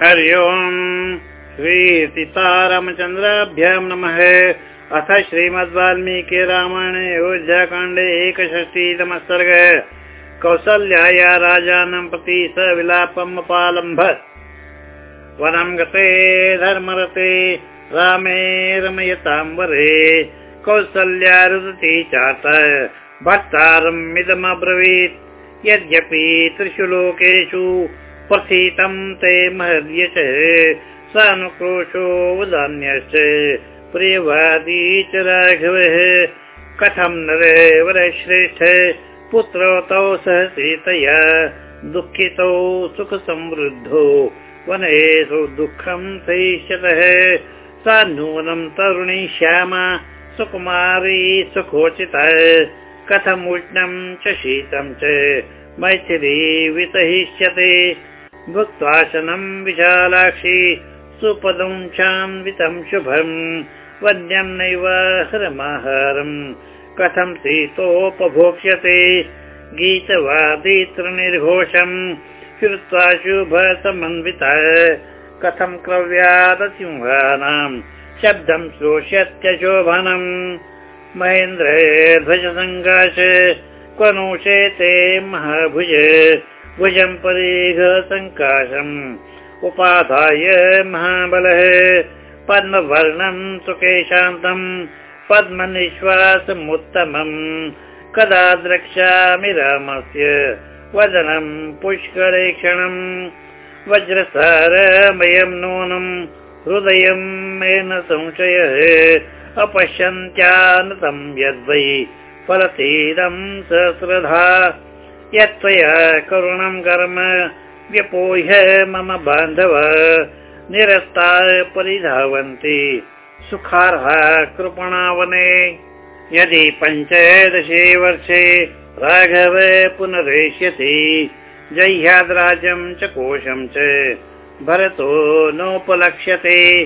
हरि ओम् श्रीसीतारामचन्द्राभ्यां नमः। अथ श्रीमद् वाल्मीकि रामायणे अयोध्याकाण्डे एकषष्टितमः सर्ग कौसल्याया राजानं प्रति स विलापम् अपालम्भत् वनं गते धर्मरते रामे रमयताम्बरे कौसल्या रुदति चात भक्तारमिदमब्रवीत् यद्यपि त्रिषु लोकेषु प्रथितं ते महर्य च सानुक्रोशो वदान्यश्च प्रियवादी च राघवः कथं नरेवरश्रेष्ठ पुत्रौ तौ सह सीतया दुःखितौ सुखसमृद्धो वनेषु दुःखं सहिष्यतः सा नूनं तरुणी श्यामा सुकुमारी सुखोचितः। कथम् उष्णं च शीतं च मैथिली वितहिष्यते भुक्त्वाशनं विशालाक्षि सुपदं शुभम् वन्यं नैव हरमाहारम् कथं शीतोपभोक्ष्यते गीतवादितृनिर्घोषम् श्रुत्वा शुभसमन्विता। कथं क्रव्यादसिंहानां शब्दं श्रोष्यत्यशोभनम् महेन्द्र ध्वजसङ्गाश क्वनुषेते महाभुज भुजं परिघ सङ्काशम् उपाधाय महाबलः। पद्मवर्णं सुकेशान्तम् पद्मनिश्वासमुत्तमम्। कदा द्रक्ष्यामि रामस्य वदनं पुष्करेक्षणम् वज्रसारमयं नूनम् हृदयं मेन संशयः। अपश्यन्त्यानतं यद्वै फलतीदं सहस्रधा यत्त्वया करुणं कर्म व्यपोह्य मम बान्धव निरस्ता परिधावन्ति। सुखार्हा कृपणावने। यदि पञ्चदशे वर्षे राघव पुनरेष्यति जह्याद्राजं च कोशं च भरतो नोपलक्ष्यते।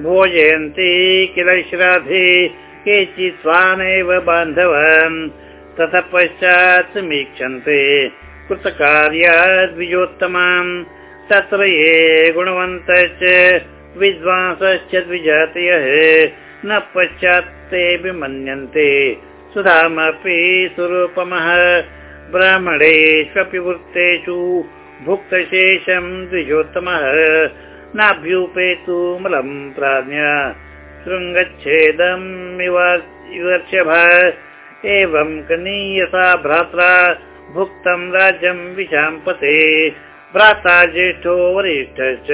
भोजयन्ति किल श्राद्धे केचित् स्वानेव बान्धवान् ततः पश्चात् समीक्षन्ते कृतकार्याद्विजोत्तमान् तत्र ये गुणवन्तश्च विद्वांसश्च द्विजातयः न पश्चात् ते विमन्यन्ते सुधामपि स्वरूपमः ब्राह्मणेष्वपि वृत्तेषु भुक्तशेषं द्विजोत्तमः। नाभ्युपेतु मलं प्राज्ञ शृङ्गच्छेदम् इवर्षभ एवं कनीयसा भ्रात्रा भुक्तं राज्यं विशाम्पते। भ्राता ज्येष्ठो वरिष्ठश्च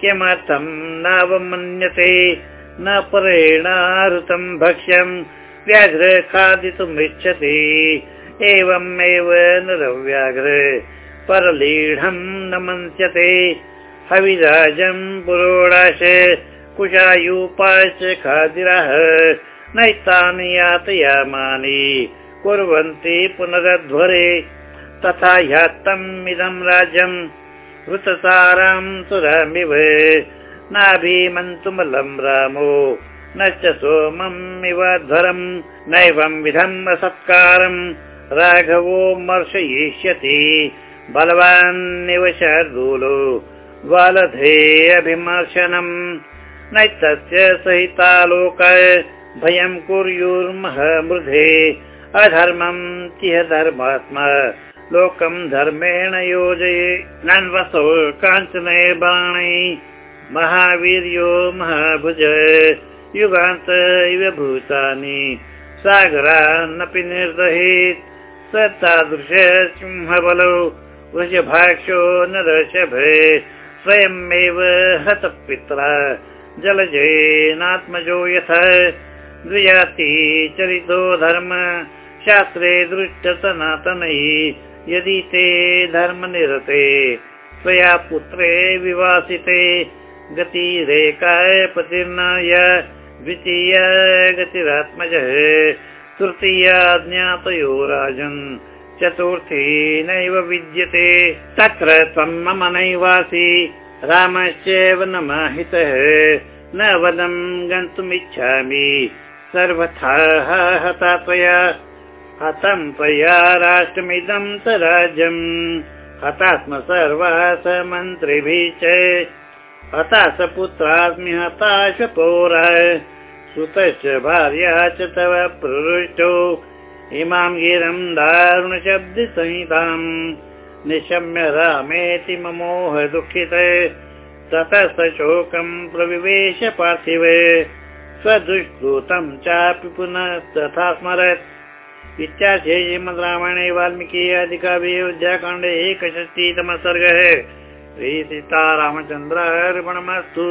किमर्थं नावमन्यते? न परेणाहृतं भक्ष्यं व्याघ्र खादितुमिच्छति एवमेव नरव्याघ्र परलीढं न मन्स्यते। हविराजं पुरोडाश कुशायुपाश्च खादिरः नैतानि यातयामानि कुर्वन्ति पुनरध्वरे। तथा ह्यात्तम् इदं राज्यम् वृतसारां सुरामिव। नाभिमन्तुमलं रामो न च सोमम् इव ध्वरम् नैवं विधम् असत्कारम् राघवो मर्शयिष्यति बलवान्निव शार्दूलो बालधे अभिमर्शनम्। नैतस्य सहितालोक भयं कुर्युर्महमृधे अधर्मं तिह धर्मात्मा। लोकं धर्मेण योजये। नन्वसो काञ्चने बाणै। महावीर्यो महाभुज। युगान्त इव भूतानि। सागरान्नपि निर्दहेत्। स तादृश सिंहबलौ। वृषभाक्षो न दशभे स्वयमेव हतपित्रा। जलजयेनात्मजो यथ द्विजाति चरितो धर्म शास्त्रे दृष्ट सनातनैः। यदि ते धर्मनिरते स्वया पुत्रे विवासिते। गतिरेकाय पतिर्नाय द्वितीय गतिरात्मजः। तृतीया ज्ञातयो राजन् चतुर्थी नैव विद्यते। तत्र त्वं मम नैवासि रामश्चैव न माहितः न वनं गन्तुमिच्छामि सर्वथा हता त्वया हतं त्वया राष्ट्रमिदं स राज्यम् हतात्म सर्वास मन्त्रिभिः च हताश पुत्रास्मि हताश पौरः सुतश्च भार्या च तव प्रवृष्टो इमां गिरं दारुणशब्दसंहिताम्। निशम्य रामेति ममोह दुःखित ततः शोकं प्रविवेश पार्थिवे स्वदुष्कृतं चापि पुनः तथा स्मरत्। इत्याख्ये श्रीमद् रामायणे वाल्मीकि अधिकाभिः अयोध्याकाण्डे एकषष्टितमः सर्गः। श्रीसीता रामचन्द्र अर्पणमस्तु